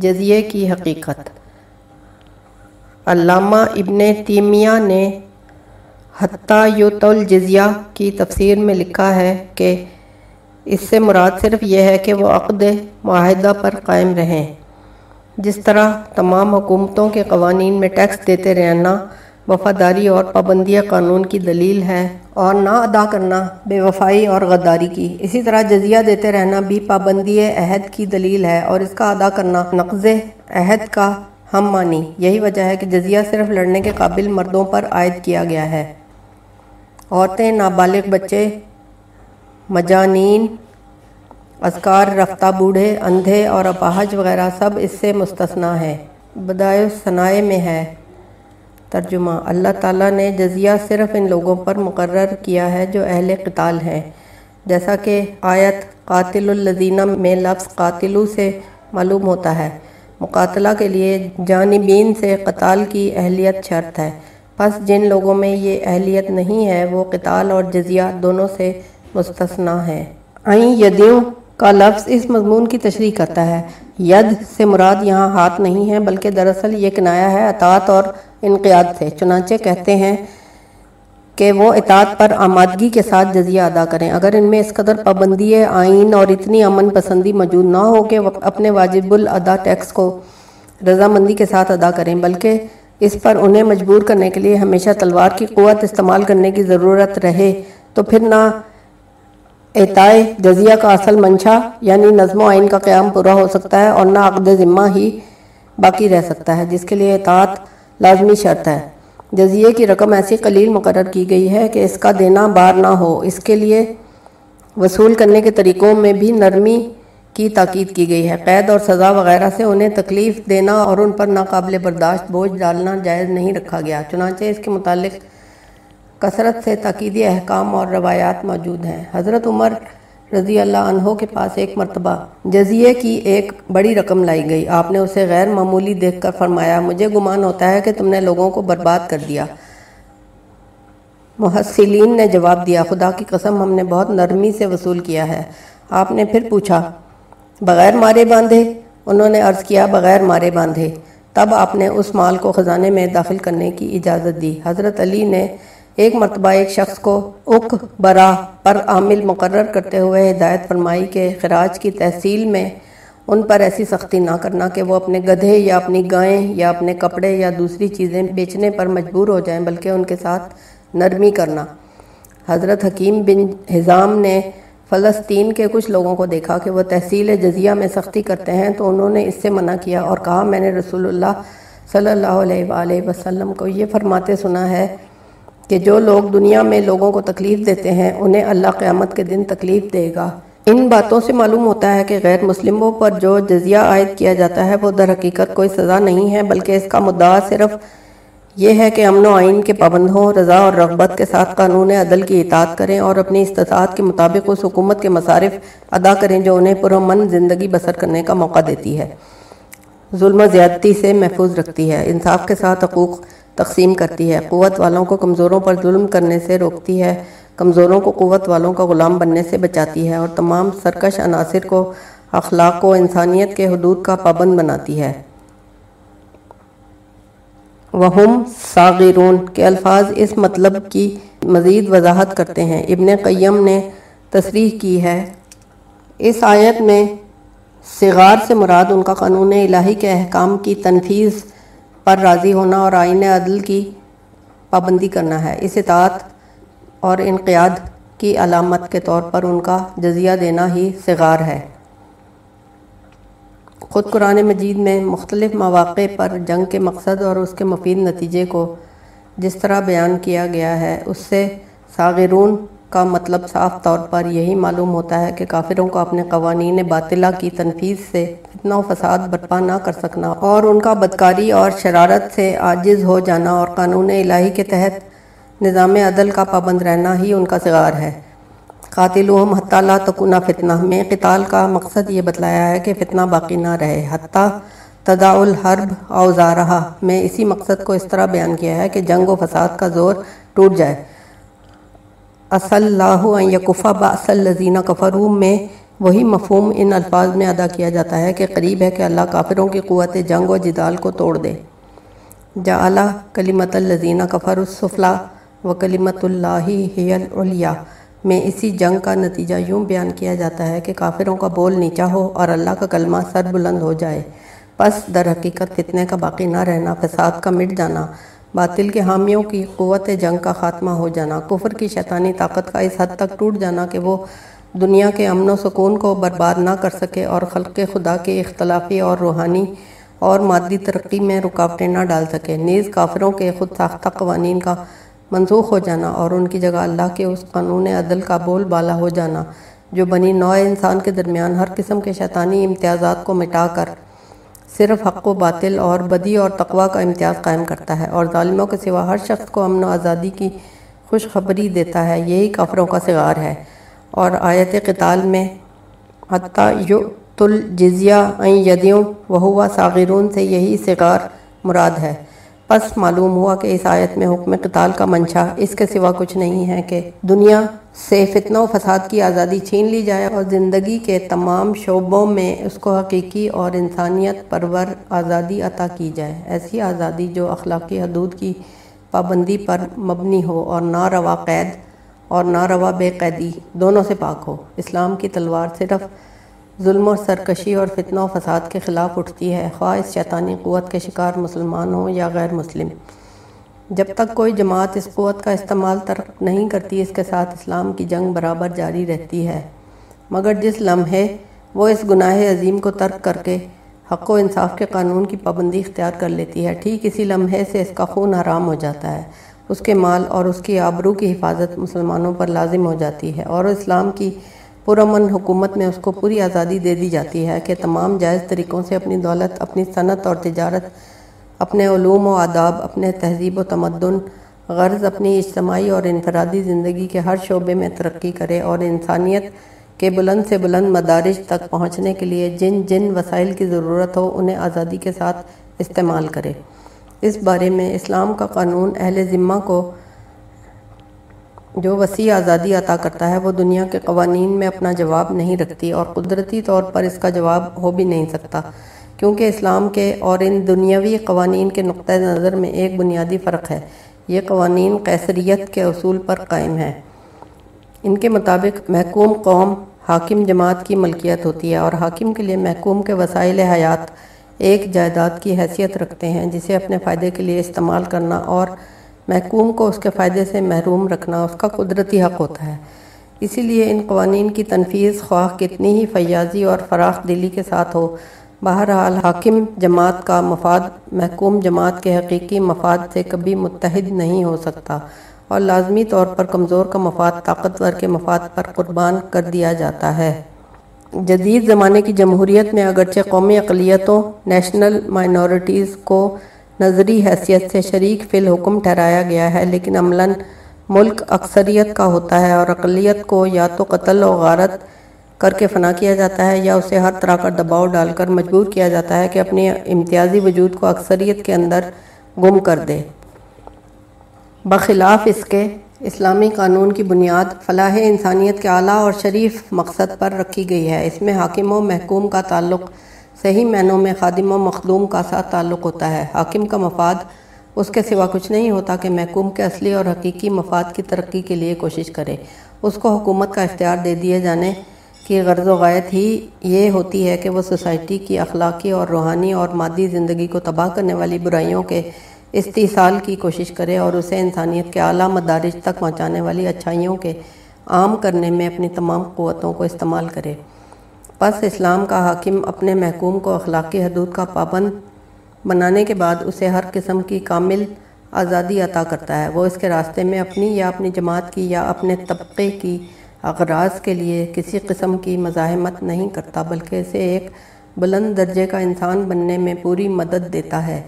جزیے کی حقیقت۔ علامہ ابن تیمیہ نے حتیٰ یوت الجزیہ کی تفسیر میں لکھا ہے کہ اس سے مراد صرف یہ ہے کہ وہ عقد معاہدہ پر قائم رہیں۔ جس طرح تمام حکومتوں کے قوانین میں ٹیکس دیتے رہنا وفاداری اور پابندیہ قانون کی دلیل ہے اور نہ ادا کرنا بے وفائی اور غداری کی۔ اسی طرح جزیہ دیتے رہنا بھی پابندی عہد کی دلیل ہے اور اس کا ادا کرنا نقض عہد کا ہم مانی۔ یہی وجہ ہے کہ جزیہ صرف لڑنے کے قابل مردوں پر عائد کیا گیا ہے۔ عورتیں نابالغ بچے، مجانین، اذکار، رفتہ بوڑھے، اندھے اور اپاہج وغیرہ سب اس سے مستثنا ہے بدائے ثنائے میں ہے۔ ترجمہ۔ اللہ تعالیٰ نے جزیہ صرف ان لوگوں پر مقرر کیا ہے جو اہل قتال ہیں۔ جیسا کہ آیت قاتل الزینہ میں لفظ قاتلو سے معلوم ہوتا ہے۔ مقاتلہ کے لیے جانبین سے قتال کی اہلیت شرط ہے۔ پس جن لوگوں میں یہ اہلیت نہیں ہے، وہ قتال اور جزیہ دونوں سے مستثنا ہے آئیں یدیوں کا لفظ اس مضمون کی تشریح کرتا ہے۔ ید سے مراد یہاں ہاتھ نہیں ہے، بلکہ دراصل یہ کنایا ہے، اطاعت اور انقیاد سے۔ چنانچہ کہتے ہیں کہ وہ اطاعت پر آمادگی کے ساتھ جزیہ ادا کریں۔ اگر ان میں اس قدر پابندی آئین اور اتنی امن پسندی موجود نہ ہو کہ اپنے واجب الادا ٹیکس کو رضامندی کے ساتھ ادا کریں، بلکہ اس پر انہیں مجبور کرنے کے لیے ہمیشہ تلوار کی قوت استعمال کرنے کی ضرورت رہے، تو پھر نہ اعتائے جزیہ کا اصل منشا یعنی نظم و آئین کا قیام پورا ہو سکتا ہے اور نہ عقد ذمہ ہی باقی رہ سکتا ہے، جس کے لیے اطاعت لازمی شرط ہے۔ جزیے کی رقم ایسی قلیل مقرر کی گئی ہے کہ اس کا دینا بار نہ ہو۔ اس کے لیے وصول کرنے کے طریقوں میں بھی نرمی کی تاکید کی گئی ہے۔ قید اور سزا وغیرہ سے انہیں تکلیف دینا اور ان پر ناقابل برداشت بوجھ ڈالنا جائز نہیں رکھا گیا، چنانچہ اس کے متعلق کثرت سے تاکیدی احکام اور روایات موجود ہیں۔ حضرت عمر رضی اللہ عنہ کے پاس ایک مرتبہ جزیے کی ایک بڑی رقم لائی گئی۔ آپ نے اسے غیر معمولی دیکھ کر فرمایا، مجھے گمان ہوتا ہے کہ تم نے لوگوں کو برباد کر دیا۔ محسلین نے جواب دیا، خدا کی قسم، ہم نے بہت نرمی سے وصول کیا ہے۔ آپ نے پھر پوچھا، بغیر مارے باندھے؟ انہوں نے عرض کیا، بغیر مارے باندھے۔ تب آپ نے اس مال کو خزانے میں داخل کرنے کی اجازت دی۔ حضرت علی نے ایک مرتبہ ایک شخص کو اک برا پر عامل مقرر کرتے ہوئے ہدایت فرمائی کہ خراج کی تحصیل میں ان پر ایسی سختی نہ کرنا کہ وہ اپنے گدھے یا اپنی گائیں یا اپنے کپڑے یا دوسری چیزیں بیچنے پر مجبور ہو جائیں، بلکہ ان کے ساتھ نرمی کرنا۔ حضرت حکیم بن حزام نے فلسطین کے کچھ لوگوں کو دیکھا کہ وہ تحصیل جزیہ میں سختی کرتے ہیں، تو انہوں نے اس سے منع کیا اور کہا، میں نے رسول اللہ صلی اللہ علیہ وآلہ وسلم کو یہ فرماتے سنا ہے کہ جو لوگ دنیا میں لوگوں کو تکلیف دیتے ہیں، انہیں اللہ قیامت کے دن تکلیف دے گا۔ ان باتوں سے معلوم ہوتا ہے کہ غیر مسلموں پر جو جزیہ عائد کیا جاتا ہے، وہ در حقیقت کوئی سزا نہیں ہے، بلکہ اس کا مدعا صرف یہ ہے کہ امن و آئین کے پابند ہوں، رضا اور رغبت کے ساتھ قانون عدل کی اطاعت کریں اور اپنی استطاعت کے مطابق اس حکومت کے مصارف ادا کریں جو انہیں پرامن زندگی بسر کرنے کا موقع دیتی ہے۔ ظلم و زیادتی سے محفوظ رکھتی ہے۔ انصاف کے ساتھ حقوق تقسیم کرتی ہے۔ قوت والوں کو کمزوروں پر ظلم کرنے سے روکتی ہے۔ کمزوروں کو قوت والوں کا غلام بننے سے بچاتی ہے اور تمام سرکش عناصر کو اخلاق و انسانیت کے حدود کا پابند بناتی ہے۔ وہم ساغرون کے الفاظ اس مطلب کی مزید وضاحت کرتے ہیں۔ ابن قیم نے تصریح کی ہے۔ اس آیت میں صغار سے مراد ان کا قانون الہی کے احکام کی تنفیذ پر راضی ہونا اور آئین عدل کی پابندی کرنا ہے۔ اس اطاعت اور انقیاد کی علامت کے طور پر ان کا جزیہ دینا ہی صغار ہے۔ خود قرآن مجید میں مختلف مواقع پر جنگ کے مقصد اور اس کے مفید نتیجے کو جس طرح بیان کیا گیا ہے، اس سے ساغرون کا مطلب صاف طور پر یہی معلوم ہوتا ہے کہ کافروں کو اپنے قوانین باطلہ کی تنفیذ سے فتنہ و فساد برپا نہ کر سکنا اور ان کا بدکاری اور شرارت سے عاجز ہو جانا اور قانون الہی کے تحت نظام عدل کا پابند رہنا ہی ان کا صغار ہے۔ قاتلہم حتی لا تکونا فتنہ۔ میں قتال کا مقصد یہ بتلایا ہے کہ فتنہ باقی نہ رہے۔ حتی تداع الحرب اوزارہا۔ میں اسی مقصد کو اس طرح بیان کیا ہے کہ جنگ و فساد کا زور ٹوٹ جائے۔ اصل اللہ یکفہ با لذینہ کفرو میں، وہی مفہوم ان الفاظ میں ادا کیا جاتا ہے کہ قریب ہے کہ اللہ کافروں کی قوت جنگ و جدال کو توڑ دے۔ جعلہ کلیمت الزینہ کفر الصفلہ و کلیمت اللہ ہی میں اسی جنگ کا نتیجہ یوں بیان کیا جاتا ہے کہ کافروں کا بول نیچا ہو اور اللہ کا کلمہ سر بلند ہو جائے۔ پس در حقیقت فتنے کا باقی نہ رہنا، فساد کا مٹ جانا۔ باطل کے حامیوں کی قوت جنگ کا خاتمہ ہو جانا، کفر کی شیطانی طاقت کا اس حد تک ٹوٹ جانا کہ وہ دنیا کے امن و سکون کو برباد نہ کر سکے اور خلق خدا کے اختلافی اور روحانی اور مادی ترقی میں رکاوٹیں نہ ڈال سکے۔ نیز کافروں کے خود ساختہ قوانین کا منسوخ ہو جانا اور ان کی جگہ اللہ کے اس قانون عدل کا بول بالا ہو جانا جو بنی نوع انسان کے درمیان ہر قسم کے شیطانی امتیازات کو مٹا کر صرف حق و باطل اور بدی اور تقوی کا امتیاز قائم کرتا ہے اور ظالموں کے سوا ہر شخص کو امن و آزادی کی خوشخبری دیتا ہے، یہی کافروں کا صغار ہے۔ اور آیت قتال میں، حتیٰ یؤت الجزیہ این یدیوں وہوا صاغرون سے یہی صغار مراد ہے۔ پس معلوم ہوا کہ اس آیت میں حکم قتال کا منشا اس کے سوا کچھ نہیں ہے کہ دنیا سے فتنہ و فساد کی آزادی چھین لی جائے اور زندگی کے تمام شعبوں میں اس کو حقیقی اور انسانیت پرور آزادی عطا کی جائے۔ ایسی آزادی جو اخلاقی حدود کی پابندی پر مبنی ہو اور نہ روا قید اور نہ روا بے قیدی دونوں سے پاک ہو۔ اسلام کی تلوار صرف ظلم و سرکشی اور فتنہ و فساد کے خلاف اٹھتی ہے، خواہ اس شیطانی قوت کے شکار مسلمان ہوں یا غیر مسلم۔ جب تک کوئی جماعت اس قوت کا استعمال ترک نہیں کرتی، اس کے ساتھ اسلام کی جنگ برابر جاری رہتی ہے۔ مگر جس لمحے وہ اس گناہ عظیم کو ترک کر کے حق و انصاف کے قانون کی پابندی اختیار کر لیتی ہے، ٹھیک اسی لمحے سے اس کا خون حرام ہو جاتا ہے۔ اس کے مال اور اس کی آبرو کی حفاظت مسلمانوں پر لازم ہو جاتی ہے اور اسلام کی پرامن حکومت میں اس کو پوری آزادی دے دی جاتی ہے کہ تمام جائز طریقوں سے اپنی دولت، اپنی صنعت اور تجارت اپنے علوم و آداب، اپنے تہذیب و تمدن، غرض اپنی اجتماعی اور انفرادی زندگی کے ہر شعبے میں ترقی کرے اور انسانیت کے بلند سے بلند مدارج تک پہنچنے کے لیے جن جن وسائل کی ضرورت ہو، انہیں آزادی کے ساتھ استعمال کرے۔ اس بارے میں اسلام کا قانون اہل ذمہ کو جو وسیع آزادی عطا کرتا ہے، وہ دنیا کے قوانین میں اپنا جواب نہیں رکھتی اور قدرتی طور پر اس کا جواب ہو بھی نہیں سکتا۔ کیونکہ اسلام کے اور ان دنیاوی قوانین کے نقطۂ نظر میں ایک بنیادی فرق ہے۔ یہ قوانین قیصریت کے اصول پر قائم ہیں۔ ان کے مطابق محکوم قوم حاکم جماعت کی ملکیت ہوتی ہے اور حاکم کے لیے محکوم کے وسائل حیات ایک جائیداد کی حیثیت رکھتے ہیں، جسے اپنے فائدے کے لیے استعمال کرنا اور محکوم کو اس کے فائدے سے محروم رکھنا اس کا قدرتی حق ہوتا ہے۔ اسی لیے ان قوانین کی تنفیذ خواہ کتنی ہی فیاضی اور فراخ دلی کے ساتھ ہو بہرحال حاکم جماعت کا مفاد محکوم جماعت کے حقیقی مفاد سے کبھی متحد نہیں ہو سکتا اور لازمی طور پر کمزور کا مفاد طاقتور کے مفاد پر قربان کر دیا جاتا ہے۔ جدید زمانے کی جمہوریت میں اگرچہ قومی اقلیتوں، نیشنل مائنورٹیز کو نظری حیثیت سے شریک فی الحکم ٹھہرایا گیا ہے، لیکن عملاً ملک اکثریت کا ہوتا ہے اور اقلیت کو یا تو قتل و غارت کر کے فنا کیا جاتا ہے یا اسے ہر طرح کا دباؤ ڈال کر مجبور کیا جاتا ہے کہ اپنی امتیازی وجود کو اکثریت کے اندر گم کر دے۔ بخلاف اس کے اسلامی قانون کی بنیاد فلاح انسانیت کے اعلیٰ اور شریف مقصد پر رکھی گئی ہے۔ اس میں حاکم و محکوم کا تعلق صحیح معنوں میں خادم و مخدوم کا ساتھ تعلق ہوتا ہے۔ حاکم کا مفاد اس کے سوا کچھ نہیں ہوتا کہ محکوم کے اصلی اور حقیقی مفاد کی ترقی کے لیے کوشش کرے۔ اس کو حکومت کا اختیار دے دیے جانے کی غرض و غایت ہی یہ ہوتی ہے کہ وہ سوسائٹی کی اخلاقی اور روحانی اور مادی زندگی کو تباہ کرنے والی برائیوں کے استحصال کی کوشش کرے اور اسے انسانیت کے اعلیٰ مدارج تک پہنچانے والی اچھائیوں کے عام کرنے میں اپنی تمام قوتوں کو استعمال کرے۔ پس اسلام کا حاکم اپنے محکوم کو اخلاقی حدود کا پابند بنانے کے بعد اسے ہر قسم کی کامل آزادی عطا کرتا ہے۔ وہ اس کے راستے میں اپنی یا اپنی جماعت کی یا اپنے طبقے کی اغراض کے لیے کسی قسم کی مزاحمت نہیں کرتا، بلکہ اسے ایک بلند درجے کا انسان بننے میں پوری مدد دیتا ہے۔